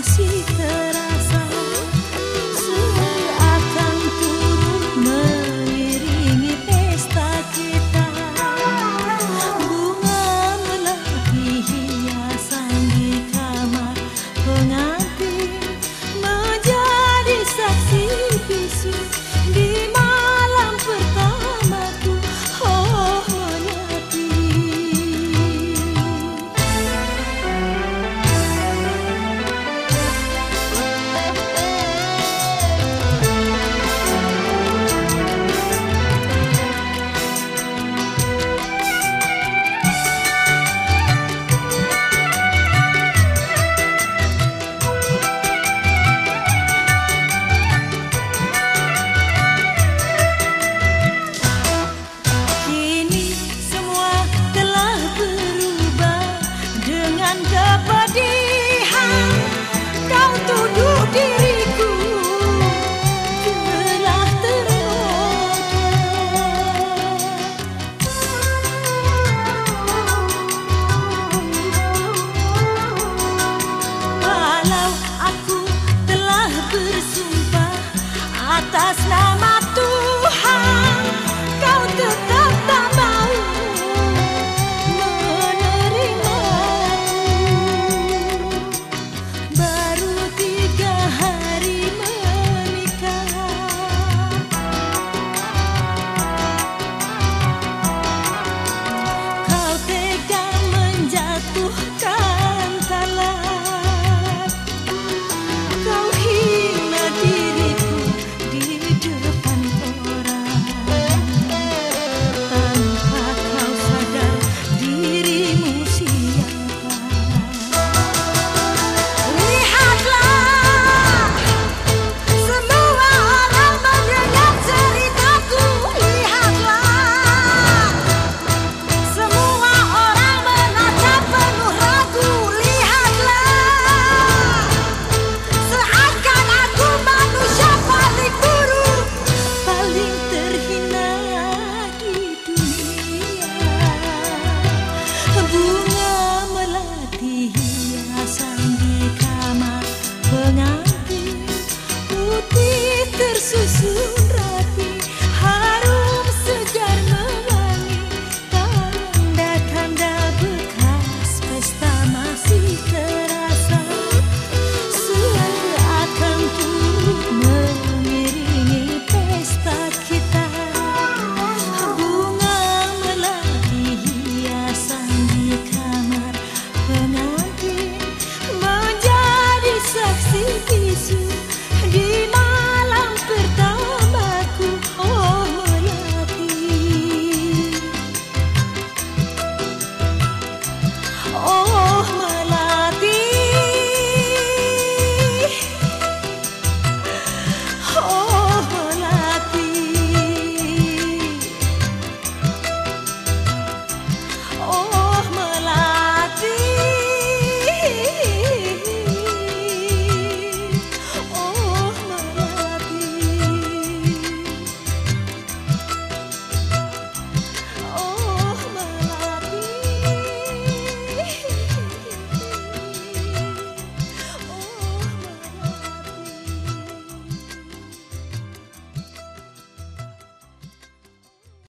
masih terasa susu